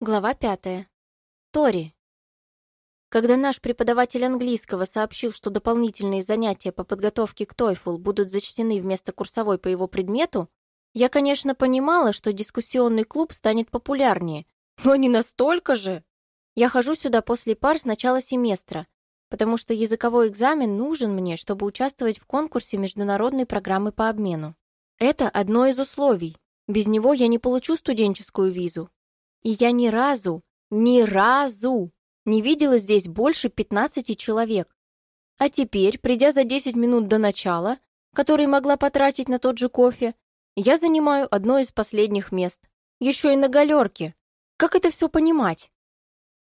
Глава пятая. Тори. Когда наш преподаватель английского сообщил, что дополнительные занятия по подготовке к TOEFL будут зачтены вместо курсовой по его предмету, я, конечно, понимала, что дискуссионный клуб станет популярнее, но не настолько же. Я хожу сюда после пар с начала семестра, потому что языковой экзамен нужен мне, чтобы участвовать в конкурсе международной программы по обмену. Это одно из условий. Без него я не получу студенческую визу, и я ни разу, ни разу не видела здесь больше 15 человек. А теперь, придя за 10 минут до начала, которые могла потратить на тот же кофе, я занимаю одно из последних мест. Еще и на галерке. Как это все понимать?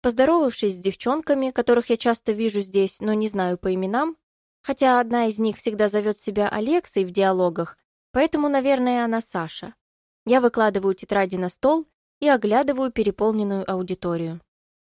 Поздоровавшись с девчонками, которых я часто вижу здесь, но не знаю по именам, хотя одна из них всегда зовет себя Алексой в диалогах, поэтому, наверное, она Саша. Я выкладываю тетради на стол и оглядываю переполненную аудиторию.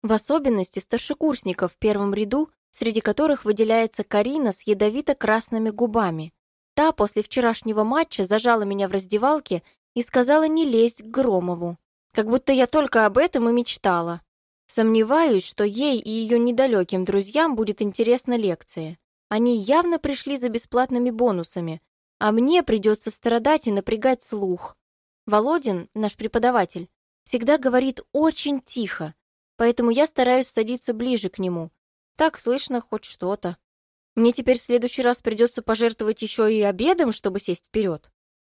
В особенности старшекурсников в первом ряду, среди которых выделяется Карина с ядовито-красными губами. Та после вчерашнего матча зажала меня в раздевалке и сказала не лезть к Громову. Как будто я только об этом и мечтала. Сомневаюсь, что ей и ее недалеким друзьям будет интересна лекция. Они явно пришли за бесплатными бонусами, а мне придется страдать и напрягать слух. Володин, наш преподаватель, всегда говорит очень тихо, поэтому я стараюсь садиться ближе к нему. Так слышно хоть что-то. Мне теперь в следующий раз придется пожертвовать еще и обедом, чтобы сесть вперед.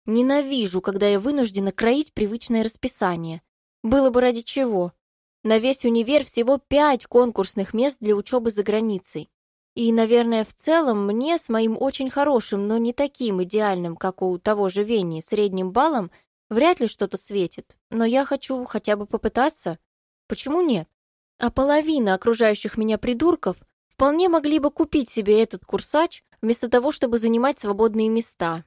Ненавижу, когда я вынуждена кроить привычное расписание. Было бы ради чего. На весь универ всего пять конкурсных мест для учебы за границей. И, наверное, в целом мне с моим очень хорошим, но не таким идеальным, как у того же Вени, средним баллом – Вряд ли что-то светит, но я хочу хотя бы попытаться. Почему нет? А половина окружающих меня придурков вполне могли бы купить себе этот курсач вместо того, чтобы занимать свободные места.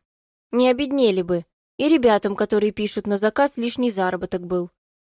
Не обеднели бы. И ребятам, которые пишут на заказ, лишний заработок был.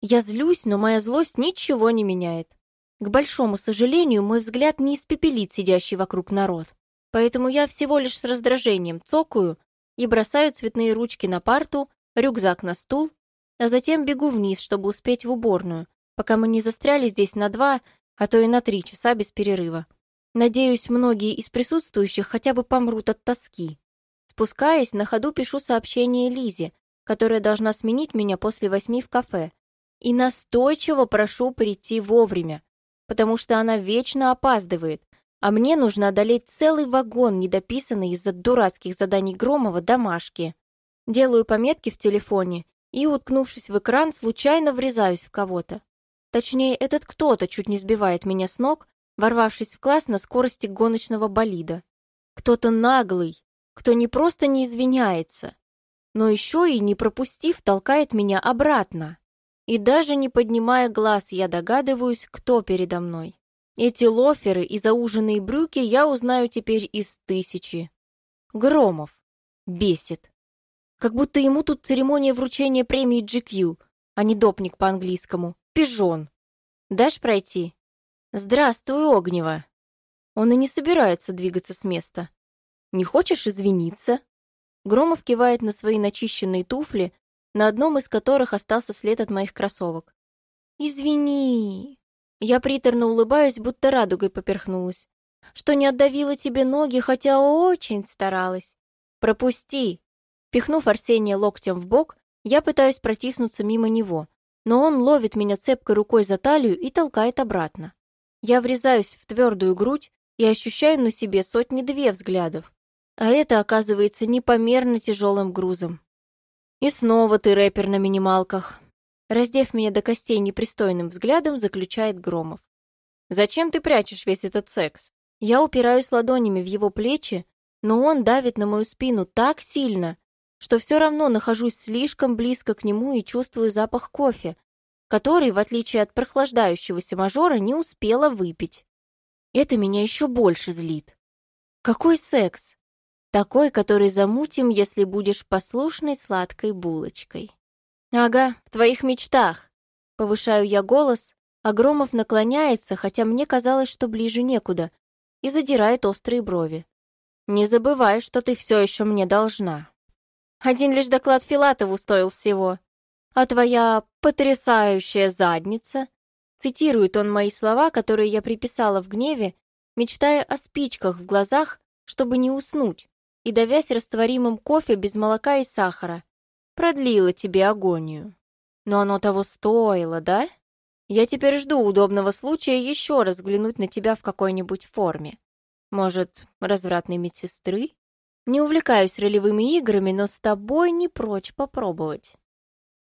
Я злюсь, но моя злость ничего не меняет. К большому сожалению, мой взгляд не испепелит сидящий вокруг народ. Поэтому я всего лишь с раздражением цокаю и бросаю цветные ручки на парту, рюкзак на стул, а затем бегу вниз, чтобы успеть в уборную, пока мы не застряли здесь на два, а то и на три часа без перерыва. Надеюсь, многие из присутствующих хотя бы помрут от тоски. Спускаясь, на ходу пишу сообщение Лизе, которая должна сменить меня после восьми в кафе, и настойчиво прошу прийти вовремя, потому что она вечно опаздывает, а мне нужно одолеть целый вагон, недописанный из-за дурацких заданий Громова домашки. Делаю пометки в телефоне и, уткнувшись в экран, случайно врезаюсь в кого-то. Точнее, этот кто-то чуть не сбивает меня с ног, ворвавшись в класс на скорости гоночного болида. Кто-то наглый, кто не просто не извиняется, но еще и, не пропустив, толкает меня обратно. И даже не поднимая глаз, я догадываюсь, кто передо мной. Эти лоферы и зауженные брюки я узнаю теперь из тысячи. Громов. Бесит. Как будто ему тут церемония вручения премии GQ, а не допник по-английскому. Пижон. Дашь пройти? Здравствуй, Огнева. Он и не собирается двигаться с места. Не хочешь извиниться? Громов кивает на свои начищенные туфли, на одном из которых остался след от моих кроссовок. «Извини!» Я приторно улыбаюсь, будто радугой поперхнулась. «Что не отдавила тебе ноги, хотя очень старалась. Пропусти!» Пихнув Арсения локтем в бок, я пытаюсь протиснуться мимо него, но он ловит меня цепкой рукой за талию и толкает обратно. Я врезаюсь в твердую грудь и ощущаю на себе сотни-две взглядов, а это оказывается непомерно тяжелым грузом. И снова ты рэпер на минималках. Раздев меня до костей непристойным взглядом, заключает Громов. «Зачем ты прячешь весь этот секс?» Я упираюсь ладонями в его плечи, но он давит на мою спину так сильно, что все равно нахожусь слишком близко к нему и чувствую запах кофе, который, в отличие от прохлаждающегося мажора, не успела выпить. Это меня еще больше злит. Какой секс? Такой, который замутим, если будешь послушной сладкой булочкой. Ага, в твоих мечтах. Повышаю я голос, а наклоняется, хотя мне казалось, что ближе некуда, и задирает острые брови. Не забывай, что ты все еще мне должна. Один лишь доклад Филатову стоил всего. А твоя потрясающая задница? Цитирует он мои слова, которые я приписала в гневе, мечтая о спичках в глазах, чтобы не уснуть, и давясь растворимым кофе без молока и сахара. Продлила тебе агонию. Но оно того стоило, да? Я теперь жду удобного случая еще раз взглянуть на тебя в какой-нибудь форме. Может, развратной медсестры? Не увлекаюсь ролевыми играми, но с тобой не прочь попробовать.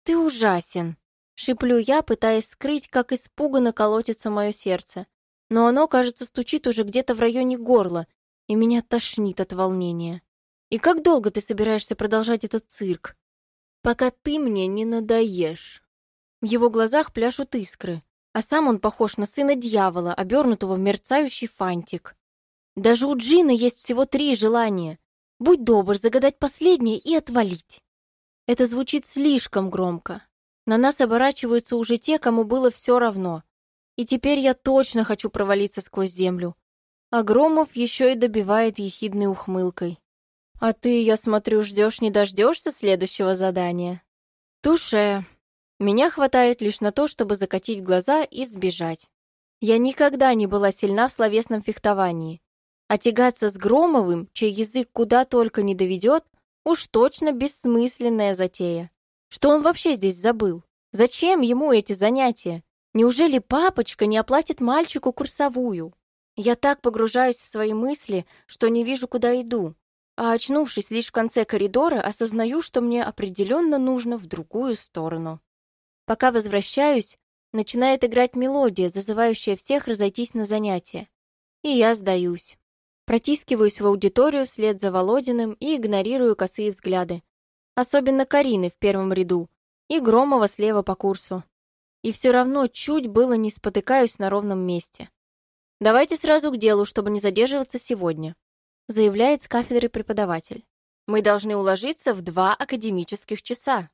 Ты ужасен, шиплю я, пытаясь скрыть, как испуганно колотится мое сердце. Но оно, кажется, стучит уже где-то в районе горла, и меня тошнит от волнения. И как долго ты собираешься продолжать этот цирк? Пока ты мне не надоешь. В его глазах пляшут искры, а сам он похож на сына дьявола, обернутого в мерцающий фантик. Даже у Джина есть всего три желания. Будь добр, загадать последнее и отвалить. Это звучит слишком громко. На нас оборачиваются уже те, кому было все равно. И теперь я точно хочу провалиться сквозь землю. А Громов еще и добивает ехидной ухмылкой. А ты, я смотрю, ждешь не дождешься следующего задания? Туше. Меня хватает лишь на то, чтобы закатить глаза и сбежать. Я никогда не была сильна в словесном фехтовании. А тягаться с Громовым, чей язык куда только не доведет, уж точно бессмысленная затея. Что он вообще здесь забыл? Зачем ему эти занятия? Неужели папочка не оплатит мальчику курсовую? Я так погружаюсь в свои мысли, что не вижу, куда иду. А очнувшись лишь в конце коридора, осознаю, что мне определенно нужно в другую сторону. Пока возвращаюсь, начинает играть мелодия, зазывающая всех разойтись на занятия. И я сдаюсь. Протискиваюсь в аудиторию вслед за Володиным и игнорирую косые взгляды. Особенно Карины в первом ряду и Громова слева по курсу. И все равно чуть было не спотыкаюсь на ровном месте. «Давайте сразу к делу, чтобы не задерживаться сегодня», заявляет с кафедры преподаватель. «Мы должны уложиться в два академических часа».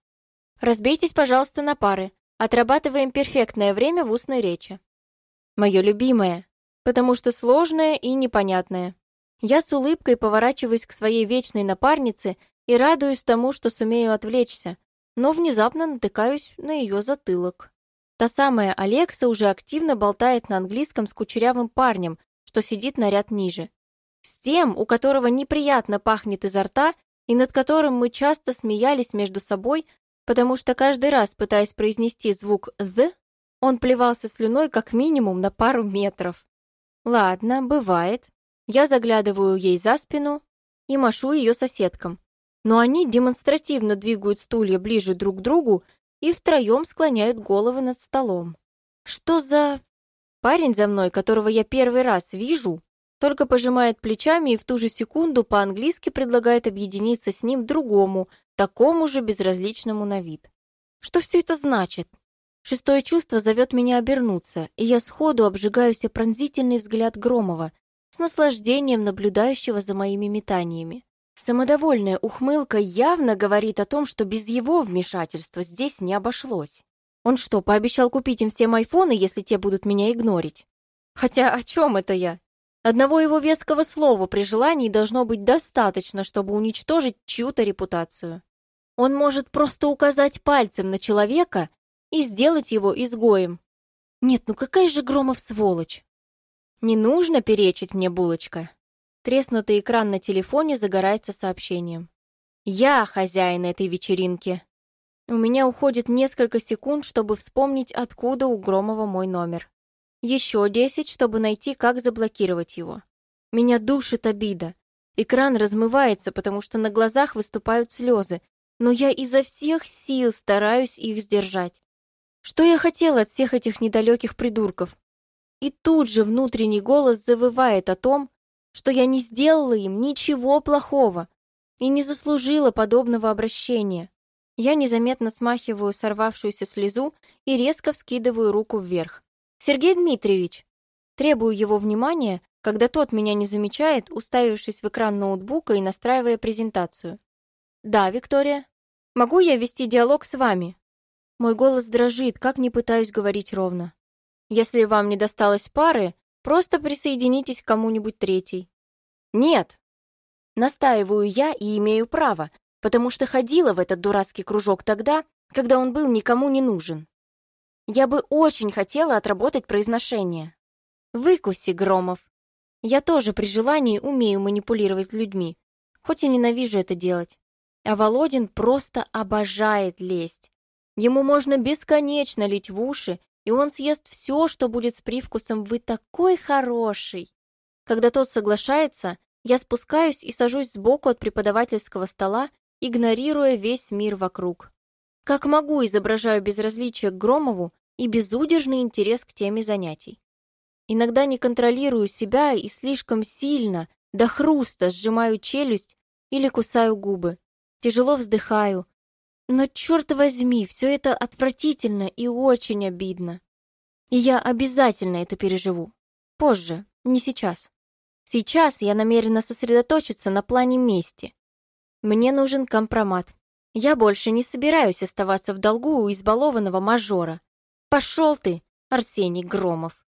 Разбейтесь, пожалуйста, на пары. Отрабатываем перфектное время в устной речи. Мое любимое, потому что сложное и непонятное. Я с улыбкой поворачиваюсь к своей вечной напарнице и радуюсь тому, что сумею отвлечься, но внезапно натыкаюсь на ее затылок. Та самая Алекса уже активно болтает на английском с кучерявым парнем, что сидит на ряд ниже. С тем, у которого неприятно пахнет изо рта и над которым мы часто смеялись между собой, потому что каждый раз, пытаясь произнести звук «th», он плевался слюной как минимум на пару метров. Ладно, бывает. Я заглядываю ей за спину и машу ее соседкам. Но они демонстративно двигают стулья ближе друг к другу и втроем склоняют головы над столом. Что за... Парень за мной, которого я первый раз вижу, только пожимает плечами и в ту же секунду по-английски предлагает объединиться с ним другому, такому же безразличному на вид. Что все это значит? Шестое чувство зовет меня обернуться, и я сходу обжигаюсь о пронзительный взгляд Громова, с наслаждением наблюдающего за моими метаниями. Самодовольная ухмылка явно говорит о том, что без его вмешательства здесь не обошлось. Он что, пообещал купить им всем айфоны, если те будут меня игнорить? Хотя о чем это я? Одного его веского слова при желании должно быть достаточно, чтобы уничтожить чью-то репутацию. Он может просто указать пальцем на человека и сделать его изгоем. Нет, ну какая же Громов сволочь. Не нужно перечить мне, булочка. Треснутый экран на телефоне загорается сообщением. Я хозяин этой вечеринки. У меня уходит несколько секунд, чтобы вспомнить, откуда у Громова мой номер. Еще десять, чтобы найти, как заблокировать его. Меня душит обида. Экран размывается, потому что на глазах выступают слезы, но я изо всех сил стараюсь их сдержать. Что я хотела от всех этих недалеких придурков? И тут же внутренний голос завывает о том, что я не сделала им ничего плохого и не заслужила подобного обращения. Я незаметно смахиваю сорвавшуюся слезу и резко вскидываю руку вверх. «Сергей Дмитриевич!» Требую его внимания, когда тот меня не замечает, уставившись в экран ноутбука и настраивая презентацию. «Да, Виктория. Могу я вести диалог с вами?» Мой голос дрожит, как не пытаюсь говорить ровно. Если вам не досталось пары, просто присоединитесь к кому-нибудь третий. Нет. Настаиваю я и имею право, потому что ходила в этот дурацкий кружок тогда, когда он был никому не нужен. Я бы очень хотела отработать произношение. Выкуси, Громов. Я тоже при желании умею манипулировать людьми, хоть и ненавижу это делать. А Володин просто обожает лезть. Ему можно бесконечно лить в уши, и он съест все, что будет с привкусом «Вы такой хороший». Когда тот соглашается, я спускаюсь и сажусь сбоку от преподавательского стола, игнорируя весь мир вокруг. Как могу, изображаю безразличие к Громову и безудержный интерес к теме занятий. Иногда не контролирую себя и слишком сильно, до хруста сжимаю челюсть или кусаю губы. Тяжело вздыхаю. Но, черт возьми, все это отвратительно и очень обидно. И я обязательно это переживу. Позже, не сейчас. Сейчас я намерена сосредоточиться на плане мести. Мне нужен компромат. Я больше не собираюсь оставаться в долгу у избалованного мажора. Пошел ты, Арсений Громов.